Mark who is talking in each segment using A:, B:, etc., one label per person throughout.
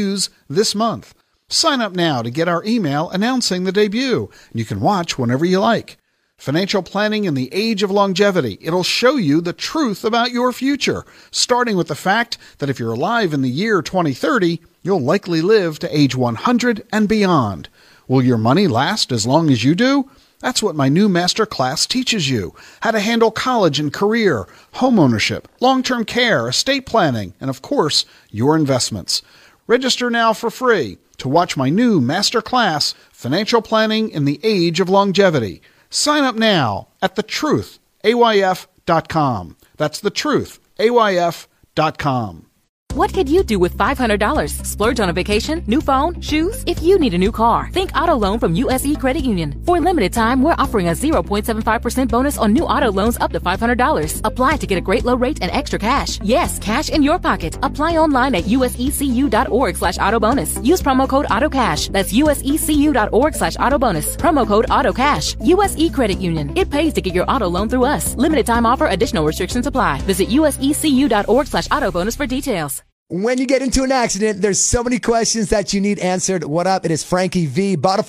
A: debuts this month. Sign up now to get our email announcing the debut. You can watch whenever you like. Financial Planning in the Age of Longevity. It'll show you the truth about your future, starting with the fact that if you're alive in the year 2030, you'll likely live to age 100 and beyond. Will your money last as long as you do? That's what my new master class teaches you how to handle college and career, home ownership, long term care, estate planning, and of course, your investments. Register now for free to watch my new master class, Financial Planning in the Age of Longevity. Sign up now at thetruthayf.com. That's thetruthayf.com.
B: What could you do with $500? Splurge on a vacation, new phone, shoes? If you need a new car, think auto loan from USE Credit Union. For limited time, we're offering a 0.75% bonus on new auto loans up to $500. Apply to get a great low rate and extra cash. Yes, cash in your pocket. Apply online at usecu.org slash auto bonus. Use promo code AutoCash. That's usecu.org slash auto bonus. Promo code AutoCash. USE Credit Union. It pays to get your auto loan through us. Limited time offer. Additional restrictions apply. Visit usecu.org slash auto bonus for details.
C: When you get into an accident, there's so many questions that you need answered. What up? It is Frankie V. Bada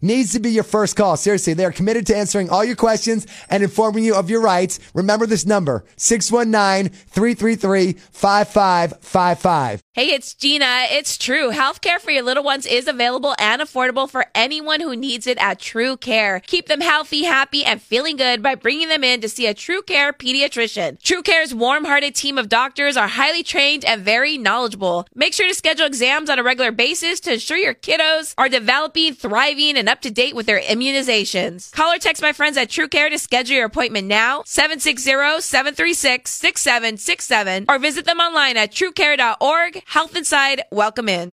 C: needs to be your first call. Seriously, they're committed to answering all your questions and informing you of your rights. Remember this number, 619-333-5555.
D: Hey, it's Gina. It's true. Healthcare for your little ones is available and affordable for anyone who needs it at True Care. Keep them healthy, happy, and feeling good by bringing them in to see a True Care pediatrician. True Care's warm-hearted team of doctors are highly trained and very knowledgeable. Make sure to schedule exams on a regular basis to ensure your kiddos are developing, thriving, and up to date with their immunizations. Call or text my friends at True Care to schedule your appointment now, 760-736-6767, or visit them online at truecare.org Health Inside, welcome in.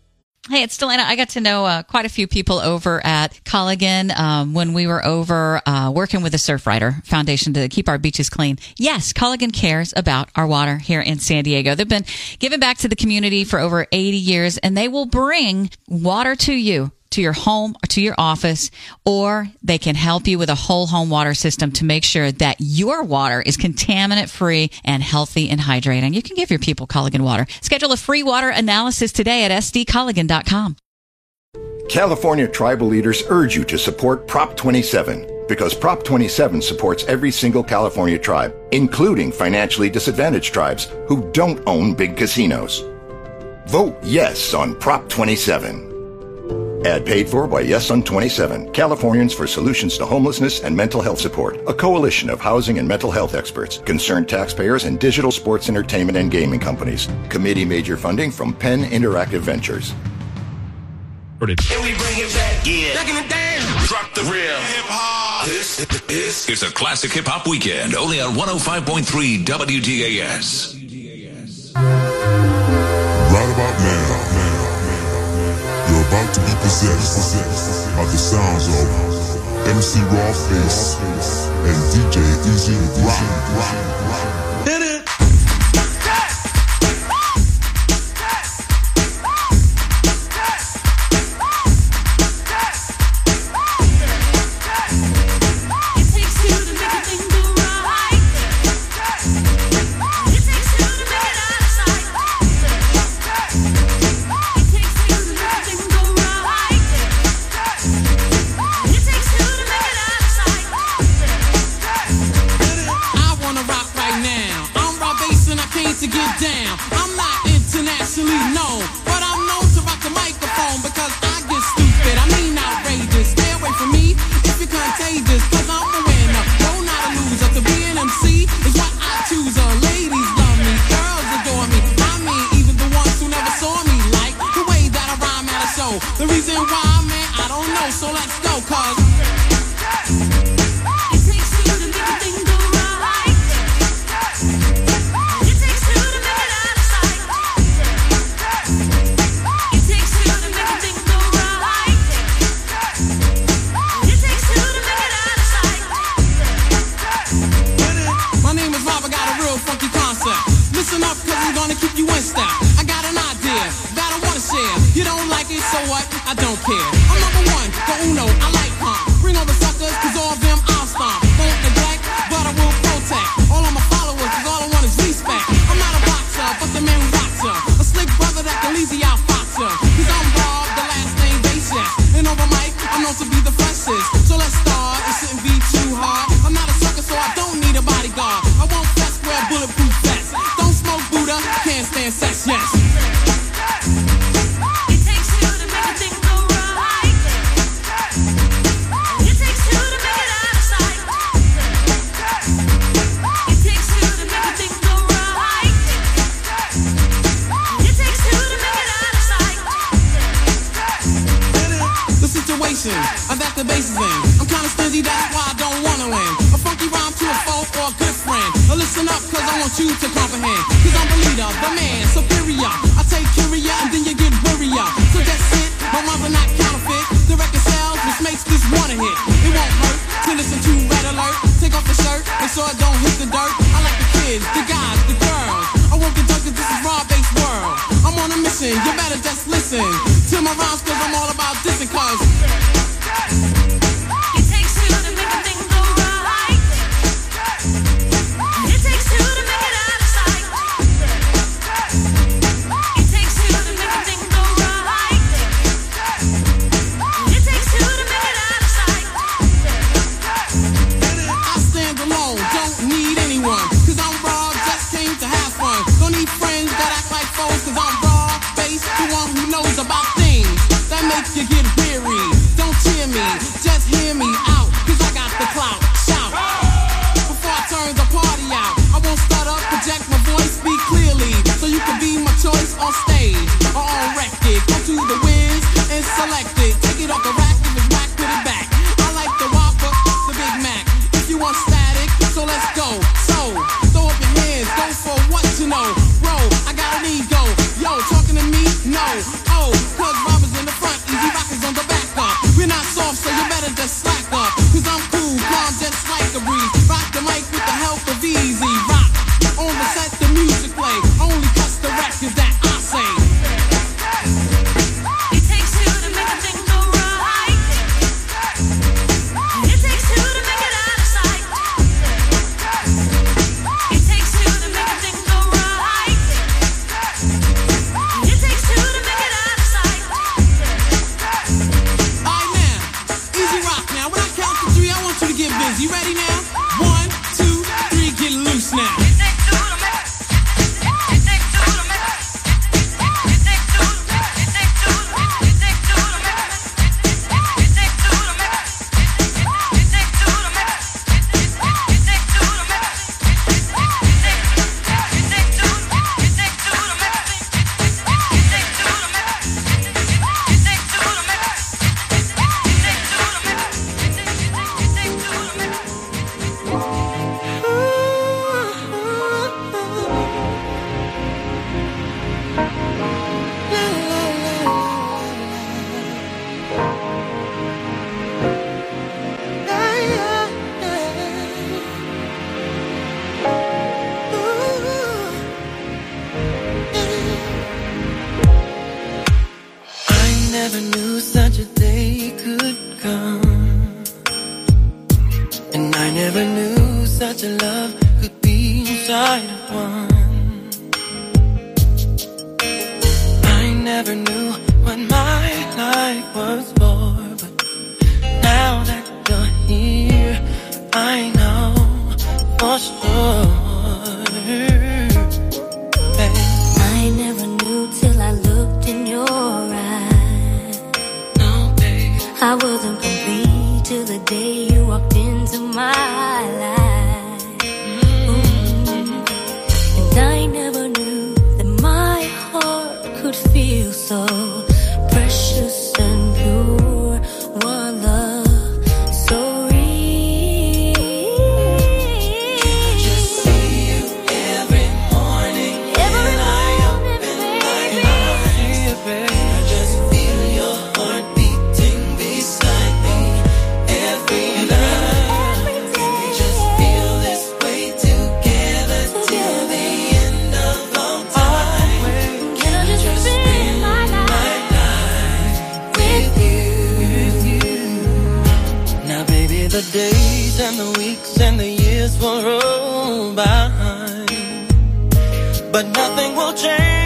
E: Hey, it's Delana. I got to know uh, quite a few people over at Culligan um, when we were over uh, working with the Surfrider Foundation to keep our beaches clean. Yes, Culligan cares about our water here in San Diego. They've been giving back to the community for over 80 years, and they will bring water to you to your home or to your office, or they can help you with a whole home water system to make sure that your water is contaminant free and healthy and hydrating. You can give your people Culligan water. Schedule a free water analysis today at sdculligan.com.
F: California tribal leaders urge you to support Prop 27 because Prop 27 supports every single California tribe, including financially disadvantaged tribes who don't own big casinos. Vote yes on Prop 27. Ad paid for by Yes on 27, Californians for Solutions to Homelessness and Mental Health Support, a coalition of housing and mental health experts, concerned taxpayers, and digital sports entertainment and gaming companies. Committee major funding from Penn Interactive Ventures.
G: And we bring it back, yeah. Back in the down. Drop the real hip hop.
H: This, this is a classic hip hop weekend, only on 105.3 WDAS.
I: Right about now, you're about to be possessed by the sounds of MC Rob Base and DJ E-Z Rock.
J: competition. I got the bases in. I'm kinda stingy, that's why I don't wanna win. A funky rhyme to a foe or a good friend. Now listen up, cause I want you to comprehend. Cause I'm the leader, the man, superior. I take curia and then you get worrier. So that's it, my rhymes are not counterfeit. The record sells, which makes this one a hit. It won't hurt to listen to Red Alert. Take off the shirt, make sure it don't hit the dirt. I like the kids, the guys, the girls. I won't get drunk cause this is Rob Base world. I'm on a mission, you better just listen to my rhymes cause I'm all about this. I was for But now that you're here I know for sure hey. I never knew till I looked in your eyes No, babe I wasn't complete till the day you
K: walked into my life. Mm-hmm. And I never knew that my heart could feel so precious and. The days and the weeks and the years will roll by. But nothing will change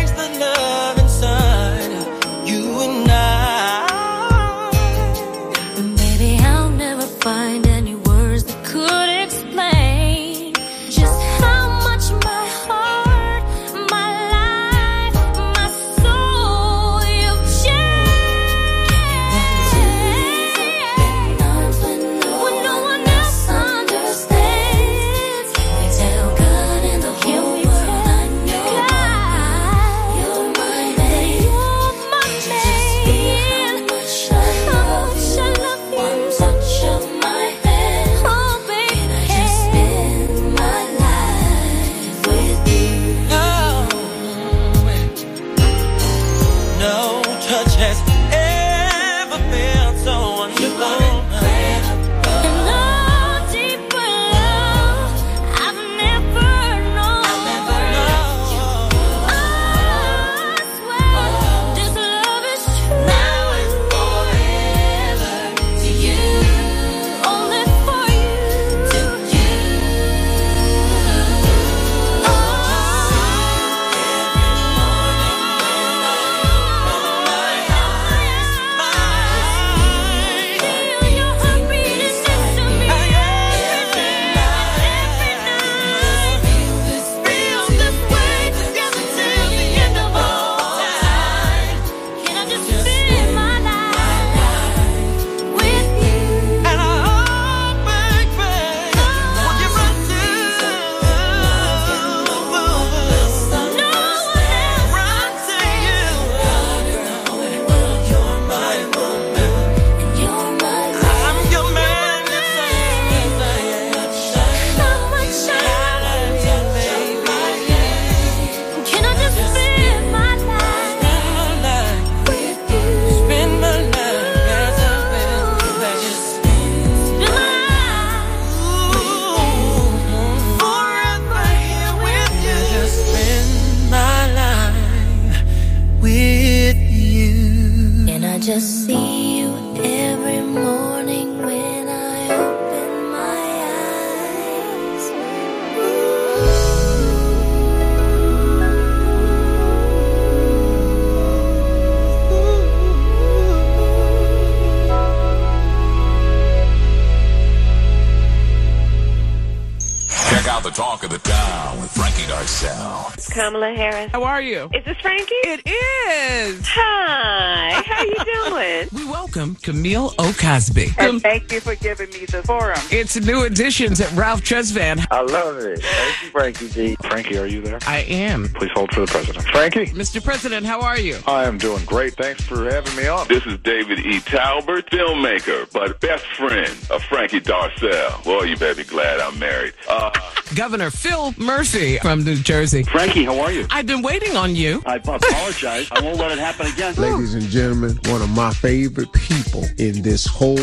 H: talk of the town with Frankie Darcell.
L: Kamala Harris.
M: How are you?
L: Is this Frankie?
M: It is.
L: Hi. How you doing?
M: We welcome Camille O. Cosby.
L: And thank you for giving me the forum.
M: It's New Edition's at Ralph Tresvant.
N: I love it. Thank you, Frankie G. Frankie, are you there?
M: I am.
N: Please hold for the president. Frankie?
M: Mr. President, how are you?
N: I am doing great. Thanks for having me on.
O: This is David E. Talbert, filmmaker, but best friend of Frankie Darcell. Boy, you better be glad I'm married. Uh,
M: Governor Phil Murphy from New Jersey.
P: Frankie, how are you?
M: I've been waiting on you.
P: I apologize. I won't let it happen again.
Q: Ladies and gentlemen, one of my favorite people in this whole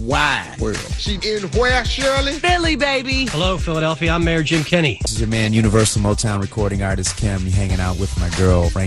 Q: wide world.
R: She in where, Shirley?
M: Philly, baby.
S: Hello, Philadelphia. I'm Mayor Jim Kenney.
T: This is your man, Universal Motown recording artist Kem. You hanging out with my girl, Frank.